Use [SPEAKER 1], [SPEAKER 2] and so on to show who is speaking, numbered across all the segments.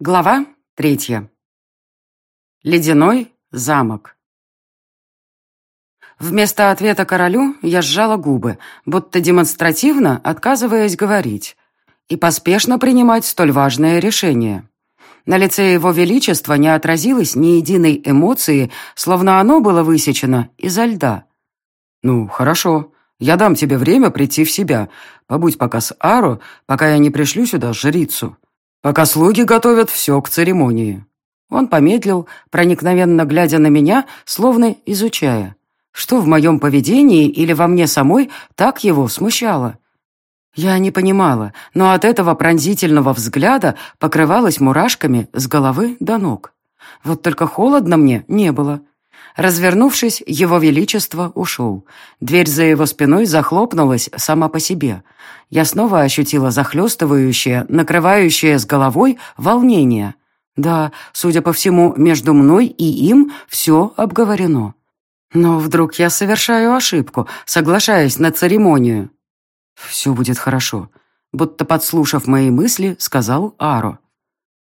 [SPEAKER 1] Глава третья. Ледяной замок. Вместо ответа королю я сжала губы, будто демонстративно отказываясь говорить, и поспешно принимать столь важное решение. На лице его величества не отразилось ни единой эмоции, словно оно было высечено изо льда. «Ну, хорошо, я дам тебе время прийти в себя. Побудь пока с Ару, пока я не пришлю сюда жрицу» пока слуги готовят все к церемонии». Он помедлил, проникновенно глядя на меня, словно изучая. Что в моем поведении или во мне самой так его смущало? Я не понимала, но от этого пронзительного взгляда покрывалась мурашками с головы до ног. Вот только холодно мне не было. Развернувшись, его величество ушел. Дверь за его спиной захлопнулась сама по себе. Я снова ощутила захлестывающее, накрывающее с головой волнение. Да, судя по всему, между мной и им все обговорено. Но вдруг я совершаю ошибку, соглашаясь на церемонию. «Все будет хорошо», будто подслушав мои мысли, сказал Аро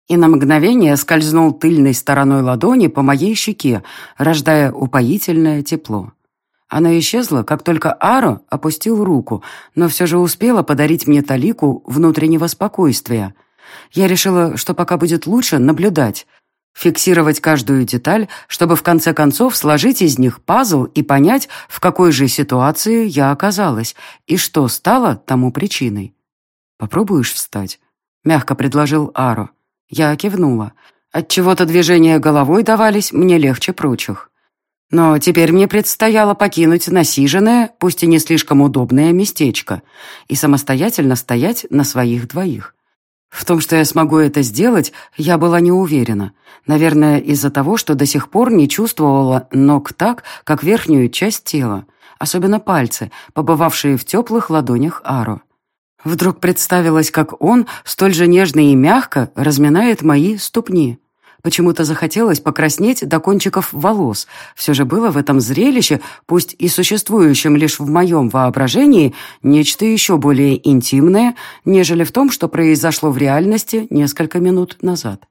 [SPEAKER 1] и на мгновение скользнул тыльной стороной ладони по моей щеке, рождая упоительное тепло. Она исчезла, как только Аро опустил руку, но все же успела подарить мне талику внутреннего спокойствия. Я решила, что пока будет лучше наблюдать, фиксировать каждую деталь, чтобы в конце концов сложить из них пазл и понять, в какой же ситуации я оказалась и что стало тому причиной. «Попробуешь встать?» — мягко предложил Аро. Я кивнула. Отчего-то движения головой давались мне легче прочих. Но теперь мне предстояло покинуть насиженное, пусть и не слишком удобное местечко, и самостоятельно стоять на своих двоих. В том, что я смогу это сделать, я была не уверена. Наверное, из-за того, что до сих пор не чувствовала ног так, как верхнюю часть тела, особенно пальцы, побывавшие в теплых ладонях Ару. Вдруг представилось, как он столь же нежно и мягко разминает мои ступни. Почему-то захотелось покраснеть до кончиков волос. Все же было в этом зрелище, пусть и существующем лишь в моем воображении, нечто еще более интимное, нежели в том, что произошло в реальности несколько минут назад.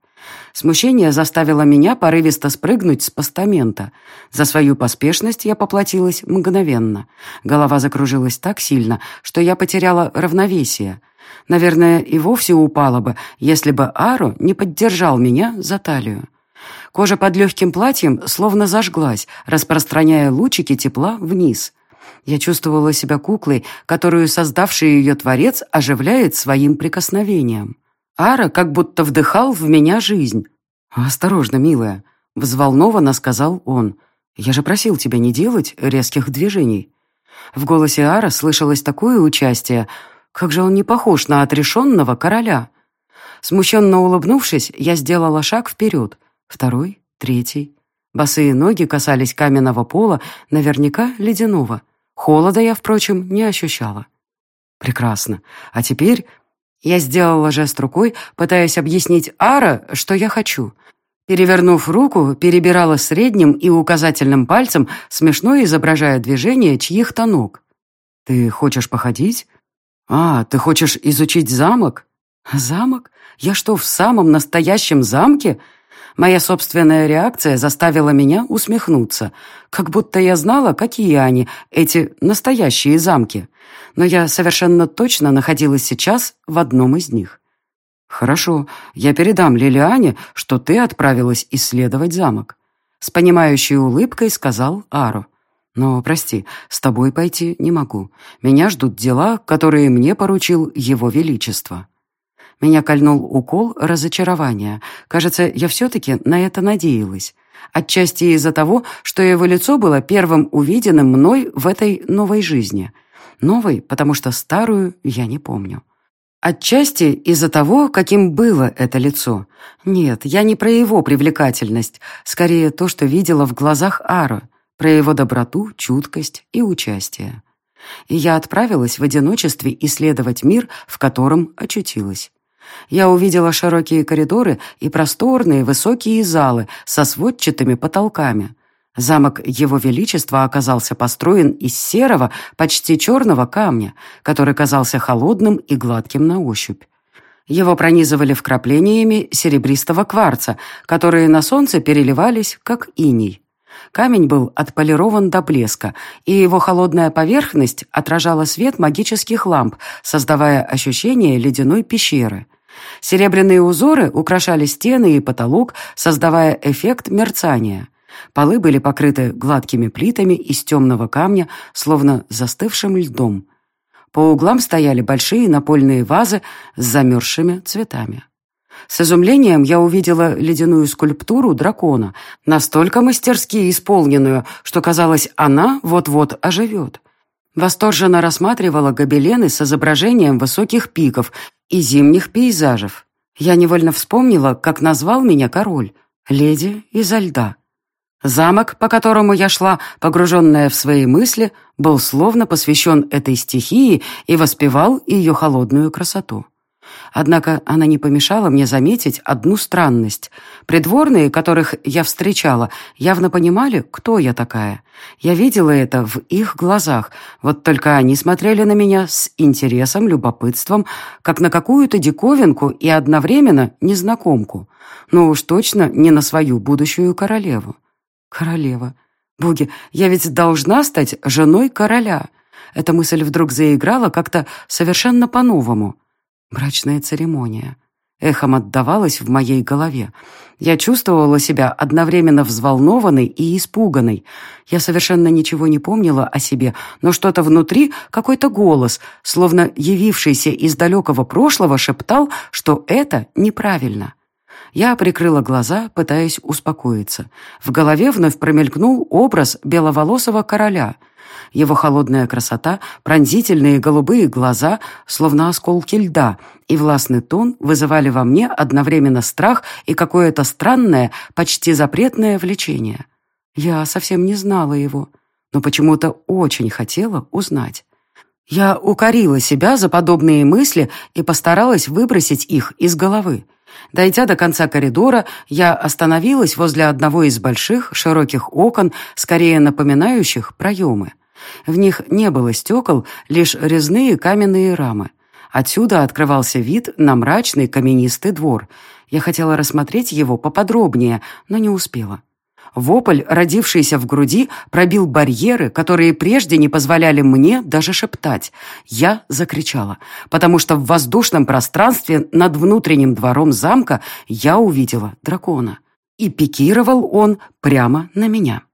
[SPEAKER 1] Смущение заставило меня порывисто спрыгнуть с постамента. За свою поспешность я поплатилась мгновенно. Голова закружилась так сильно, что я потеряла равновесие. Наверное, и вовсе упала бы, если бы Ару не поддержал меня за талию. Кожа под легким платьем словно зажглась, распространяя лучики тепла вниз. Я чувствовала себя куклой, которую создавший ее творец оживляет своим прикосновением. Ара как будто вдыхал в меня жизнь. «Осторожно, милая», — взволнованно сказал он. «Я же просил тебя не делать резких движений». В голосе Ара слышалось такое участие. Как же он не похож на отрешенного короля. Смущенно улыбнувшись, я сделала шаг вперед. Второй, третий. Босые ноги касались каменного пола, наверняка ледяного. Холода я, впрочем, не ощущала. Прекрасно. А теперь я сделала жест рукой, пытаясь объяснить Ара, что я хочу. Перевернув руку, перебирала средним и указательным пальцем, смешно изображая движение чьих-то ног. «Ты хочешь походить? А, ты хочешь изучить замок?» «Замок? Я что, в самом настоящем замке?» Моя собственная реакция заставила меня усмехнуться, как будто я знала, какие они, эти настоящие замки. Но я совершенно точно находилась сейчас в одном из них. «Хорошо, я передам Лилиане, что ты отправилась исследовать замок», с понимающей улыбкой сказал Ару. «Но, прости, с тобой пойти не могу. Меня ждут дела, которые мне поручил Его Величество». Меня кольнул укол разочарования. Кажется, я все-таки на это надеялась. Отчасти из-за того, что его лицо было первым увиденным мной в этой новой жизни. Новой, потому что старую я не помню. Отчасти из-за того, каким было это лицо. Нет, я не про его привлекательность, скорее то, что видела в глазах Ара, про его доброту, чуткость и участие. И я отправилась в одиночестве исследовать мир, в котором очутилась. Я увидела широкие коридоры и просторные высокие залы со сводчатыми потолками. Замок Его Величества оказался построен из серого, почти черного камня, который казался холодным и гладким на ощупь. Его пронизывали вкраплениями серебристого кварца, которые на солнце переливались, как иней. Камень был отполирован до блеска, и его холодная поверхность отражала свет магических ламп, создавая ощущение ледяной пещеры. Серебряные узоры украшали стены и потолок, создавая эффект мерцания. Полы были покрыты гладкими плитами из темного камня, словно застывшим льдом. По углам стояли большие напольные вазы с замерзшими цветами. С изумлением я увидела ледяную скульптуру дракона, настолько мастерски исполненную, что казалось, она вот-вот оживет. Восторженно рассматривала гобелены с изображением высоких пиков и зимних пейзажев. Я невольно вспомнила, как назвал меня король — леди изо льда. Замок, по которому я шла, погруженная в свои мысли, был словно посвящен этой стихии и воспевал ее холодную красоту. Однако она не помешала мне заметить одну странность. Придворные, которых я встречала, явно понимали, кто я такая. Я видела это в их глазах, вот только они смотрели на меня с интересом, любопытством, как на какую-то диковинку и одновременно незнакомку. Но уж точно не на свою будущую королеву. Королева. Боги, я ведь должна стать женой короля. Эта мысль вдруг заиграла как-то совершенно по-новому. Брачная церемония. Эхом отдавалась в моей голове. Я чувствовала себя одновременно взволнованной и испуганной. Я совершенно ничего не помнила о себе, но что-то внутри, какой-то голос, словно явившийся из далекого прошлого, шептал, что это неправильно. Я прикрыла глаза, пытаясь успокоиться. В голове вновь промелькнул образ беловолосого короля — его холодная красота, пронзительные голубые глаза, словно осколки льда, и властный тон вызывали во мне одновременно страх и какое-то странное, почти запретное влечение. Я совсем не знала его, но почему-то очень хотела узнать. Я укорила себя за подобные мысли и постаралась выбросить их из головы. Дойдя до конца коридора, я остановилась возле одного из больших, широких окон, скорее напоминающих проемы. В них не было стекол, лишь резные каменные рамы. Отсюда открывался вид на мрачный каменистый двор. Я хотела рассмотреть его поподробнее, но не успела. Вопль, родившийся в груди, пробил барьеры, которые прежде не позволяли мне даже шептать. Я закричала, потому что в воздушном пространстве над внутренним двором замка я увидела дракона. И пикировал он прямо на меня.